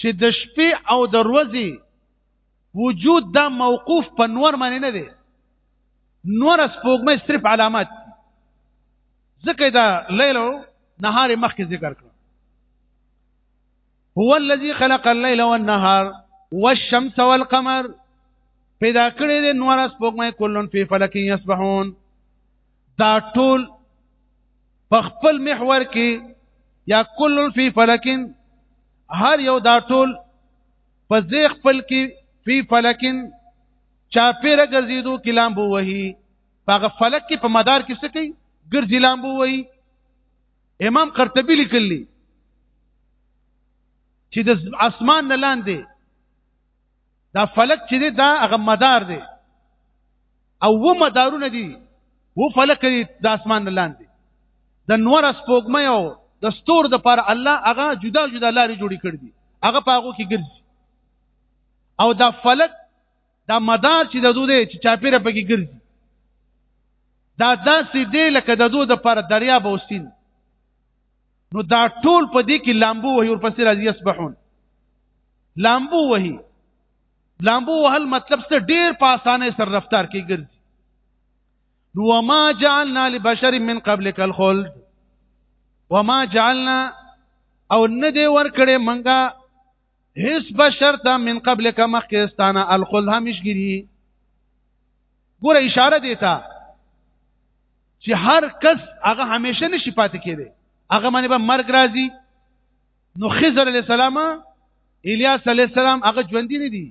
چې د شپې او د ورځې وجود دا موقوف په نور باندې نه دی نور سپوږمۍ صرف علامات ذکر دا لیل او نهار مخکې ذکر کړ هو الذي خلق الليل والنهار والشمس والقمر پیدا کړی دی نور سپوږمۍ کلن فی فلک یسبحون دا ټول په خپل محور کې یا کل فی فلکن هر یو دا ټول په ځای خپل کې فی فلکن چاپیره ګرځیدو کې لامبو وهي هغه فلک کې په مدار کې څه کوي ګرځي لامبو وهي امام قرطبي لیکلی چې د اسمان نه لاندې دا فلک چې دی دا هغه مدار دی او و مدارونه دي و فلک دی د اسمان لاندې د نور سپوږمۍ او د ستور د پر الله هغه جدا جدا لارې جوړې کړې دي هغه په هغه کې ګرځي او دا فلک دا مدار چې د دوی دی چې چاپیره پکې ګرځي دا داسې دی لکه د دوی د پر دریا بوستین نو دا ټول په دې کې لامبو وهي ورپسې راځي يسبحون لامبو وهي لامبو وهل مطلب څه ډیر په اسانه سر رفتار کې ګرځي نو وما جعلنا لبشر من قبلك الخلد وما جعلنا او نه دی ور کړې منګه هیڅ بشر ته من قبل کا مخکستانه الخل همیشګری ګوره اشاره دیتا چې هر کس هغه همیشه نشي پاتې کېږي هغه باندې به مرګ راځي نو خضر علی السلام الیاس علی السلام هغه ژوند دي دي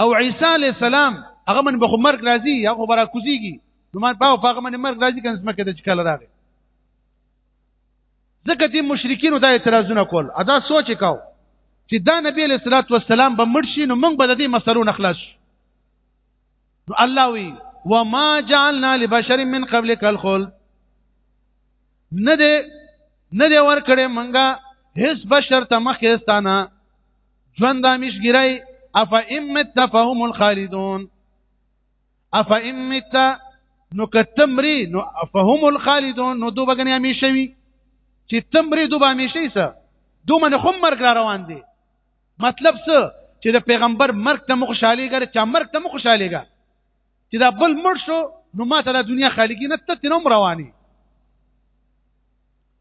او عیسی علی السلام هغه من به مرګ راځي هغه برا کوزيږي نو ما په هغه من مرګ راځي کنه سمکه د چکل راغی ځکه دې مشرکینو دا اعتراضونه کول ادا سوچ وکاو چې دا نبی له صلوات و سلام به مړ شي نو موږ به د دې مسلو نخلاص نو الله وی وما جعلنا لبشر من قبلك الخلد نه دې نه دې ور کړې منګه هیڅ بشر ته مخېستانه ژوند د مشګرای افا امت فهم الخالدون افا امت نو کتمری نو فهم الخالدون نو دوه غنی همیشه وی چې تمری دوه همیشه یې سره دوه من هم مرګ را روان دي مطلب څه چې د پیغمبر مرګ ته مخشالي ګر چې مرګ ته مخشالي ګر چې دا بل مړ شو نو ماته د دنیا خالقینه ته تنوم رواني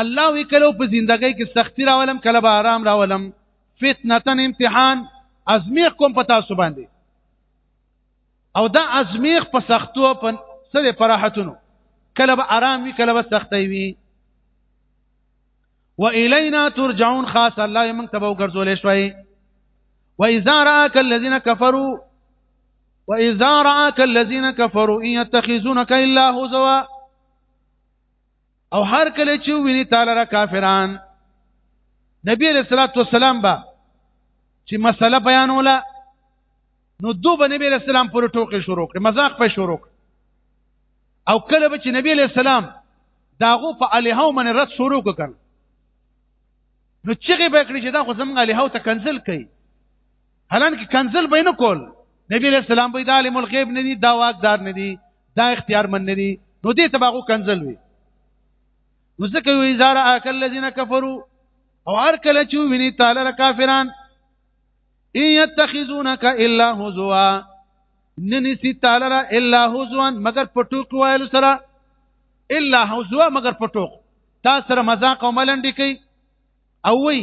الله وی کلو په زندګۍ کې سختی راولم کله به آرام راولم فتنتن امتحان ازمیخ کوم په تاسو باندې او دا ازمیخ په سختو په سره پراحتونو کله به آرام وي کله به سختي وي و الینا ترجعون خاص الله موږ ته وګرځول شوي و اذا راك الذين كفروا و اذا راك الذين كفروا يتخذونك الا هزوا او هر کله چې ویني تعالی را کافران نبی علیہ الصلوۃ والسلام با چې مسله بیانوله نو دو به نبی علیہ السلام پر ټوکې شروع کړ مزاق په شروع کړ او کله به چې نبی علیہ السلام داغو په الهو من رد شروع کړ نو چې به کړی چې دا خو زمغه الهو ته کنزل کړي هلان کې کنزل به نه کول نبی علیہ السلام به د عالم الغیب نه دي دا واقدار نه دي دا اختیار من نه دي نو دې تباغو کنزل وي وزکه وی زار اکل الذين كفروا او هر کله چې ویني تعالی را کافران ان يتخذونك الا هزوا ننسي تعالی را الا هزوا مگر پټوک وایل سره الا هزوا مگر پټوک تا سره مذاق او ملنډي کوي او وی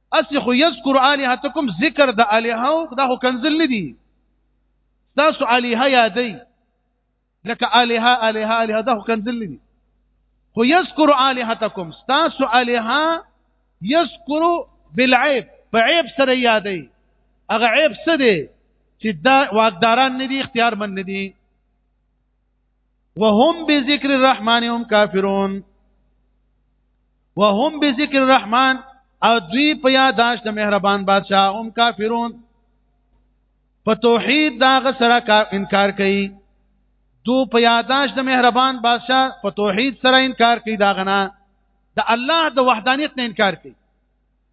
اصل خو یذکر الہتکم ذکر د الہو دا خو کنزل نه دي تاسو الہ یادی لکه الہ الہ الہ دا خو کنزل نه دي خو یذکر الہتکم تاسو الہ یذکر بالعیب په عیب سره یادی هغه عیب څه دی چې دا واقداران نه دي اختیار من نه دي وهم بذکر الرحمن هم کافرون وهم بذکر الرحمن او دوی په یاداش د مهربان بادشاہ هم کافرون په توحید داغه سره انکار کوي دو په یاداش د مهربان بادشاہ په توحید سره انکار کوي داغه نه د الله د وحدانیت نه انکار کوي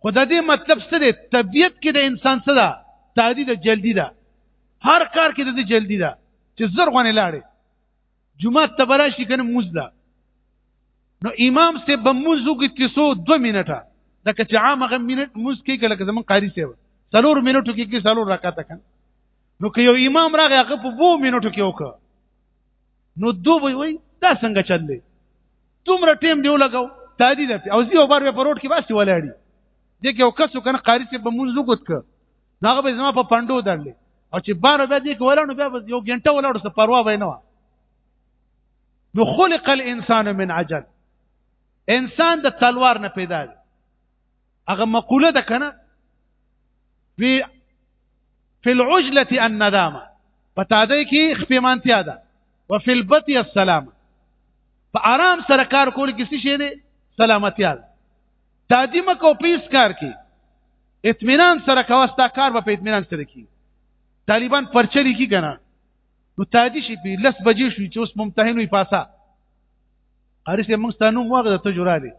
خو د دې مطلب څه دی طبیعت کې د انسان څه ده تعدی د جلدی ده هر کار کې د جلدی ده چې زر غونې لاړې جمعه ته براشي کنه موز ده نو امام سه به موزو کې کیسو 2 منټه دا که چې عامه غو منټ موز کې کله که زمون قاری سه څلور منټو کې کې څلور رکعات کړه نو که یو امام راغی هغه په 2 منټو کې وکړه نو دوی وای وای دا څنګه چل دی دومره ټیم دی ولګاو تادی ده او زیو بار په روټ کې واسي ولاړی دغه یو کس کنه قاری ته به مونږ وګت ک هغه به زما په پاندو درلې او چې بار به دې کولانو بیا به یو غنټه ولاړو څه پروا به نه نو خلق الانسان من عجل انسان د تلوار نه پیدا دی هغه مقوله ده کنه فی فی العجله الندامه پتاده کې خپېمانتیا ده وفي البتی السلام په آرام سره کار کول کې څه شي دي سلامتیا ده تادی مکو پیس کار کې اطمینان سره کوستا کار به په اطمینان سره کی طالبان پرچلی کی کنه نو تادی شي په لس بجې شو چې اوس ممتحن وي پاسا قاری سه موږ ستانو موږ ته جوړاله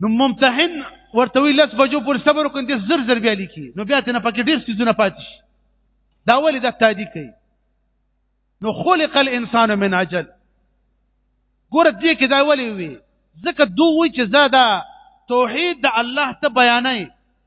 نو ممتحن ورته وی لس بجو پر صبر وکړ دې زر زر بیا لیکي نو بیا ته نه پکې ډیر سيزونه پاتې شي دا ولې دا تادی کوي نو خلق الانسان من عجل ګوره دې کې دا ولې وي ځکه دوی چې زاده توحید د الله ته بیانای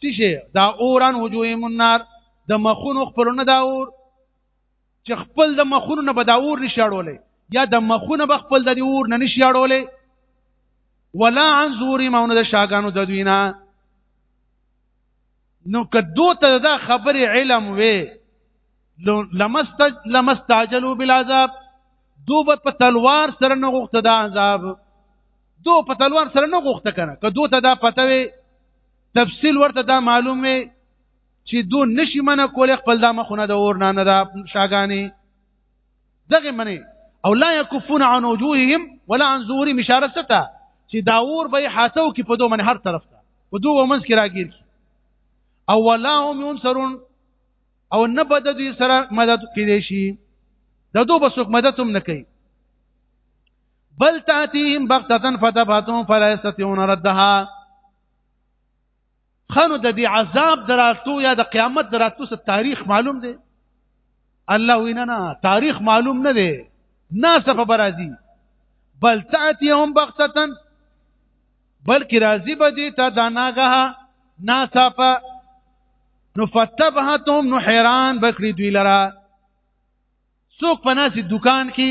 څه شي دا اوران وجوهم النار د مخونو خپل نه دا اور چې خپل د مخونو نه بداور نشي اړولې یا د مخونه به خپل د اور نه نشي اړولې ولا عن زور ماونه د شاګانو د دوینا نو کدو ته دا خبره علم وې لمستج لمستعجلوا بالعذاب دو به په تلوار سره نه غوښته دا عذاب دو په تلوار سره نه غوښته کنه که دو ته دا پته وي تفصیل ورته دا معلوم وي چې دو نشي منه کول خپل دا مخونه د اور نه نه دا شاګانی دغه منی او لا يكفون عن وجوههم ولا عن ظهورهم اشاره ستا چې دا اور به حاسو کې په دوه من هر طرف ته په دوه ومنس کې راګیر کی او ولا هم ينصرون او نه به د دوی سره مدد کړي شي د دوی بسوک مدد هم نه کوي بل تاتيهم بغتتن فتبهتهم فلا يستطيعون ردها خنو د دې عذاب دراتو یا د قیامت دراتو څخه تاریخ معلوم دی الله وینا نه تاریخ معلوم نه دی ناس په برازي بل تاتيهم بغتتن بلکې راضی به دي ته دا ناغه ناڅاپه نو فتبهتهم نو حیران بکړي دوی لرا څوک په ناسي دکان کې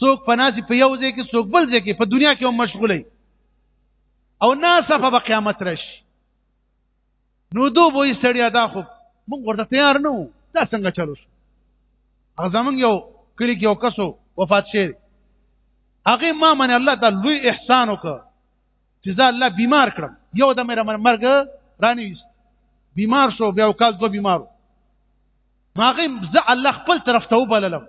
څوک په ناسي په یو ځای کې څوک بل ځای کې په دنیا کې هم مشغولې او ناڅاپه به قیامت راشي نو دو وای سړیا دا خو موږ ورته تیار نه وو دا څنګه چلو شو هغه زمونږ یو کلی کې یو کسو وفات شي هغه ما من الله دا لوی احسان وکړ چې ځا الله بیمار کړم یو د مې مرګ رانی بیمار شو بیا وکال دو بیمارو هغه زه الله خپل طرف ته وبللم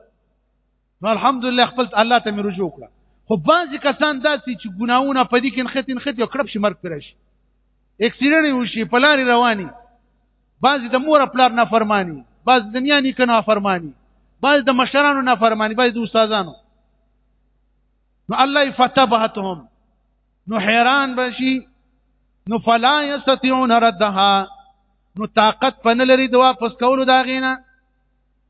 نو الحمدلله خپل الله ته مې رجوع کړه خو بعضی کسان داسې چې ګناونه په دې کې نختین خت یو کړب شي مرګ پر شي اکسیډنټ وشي په لارې رواني بعضی د مور خپل نه فرمانی بعضی د دنیا نه کنه فرمانی بعضی د مشرانو نه فرمانی بعضی د استادانو نو الله فتبهتهم نو حیران بشي نو فلا یستطيعون ردها نو طاقت پنه لري د واپس کولو دا غینه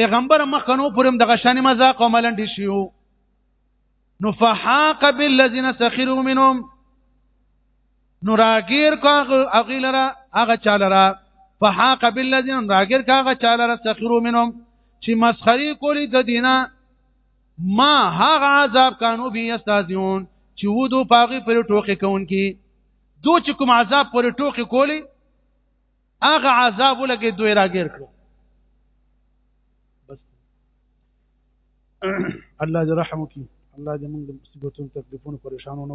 پیغمبر مخکنو پرم دغه شان مزاق او ملنډ شيو نو فحاق بالذین سخروا منهم نو راګیر کو هغه لره هغه چالره فحاق بالذین راګیر کو هغه چالره سخروا منهم چې مسخري کولی د دینه ما هغه عذاب کانو به استاذون چې ودو پاغي پر ټوخي کون کی دو چې کوم عذاب پر ټوخي کولی هغه عذاب ولګي دوی راګیر کړو بس الله دې رحم وکړي الله دې موږ د مصیبتونو تکلیفونو پریشانو نه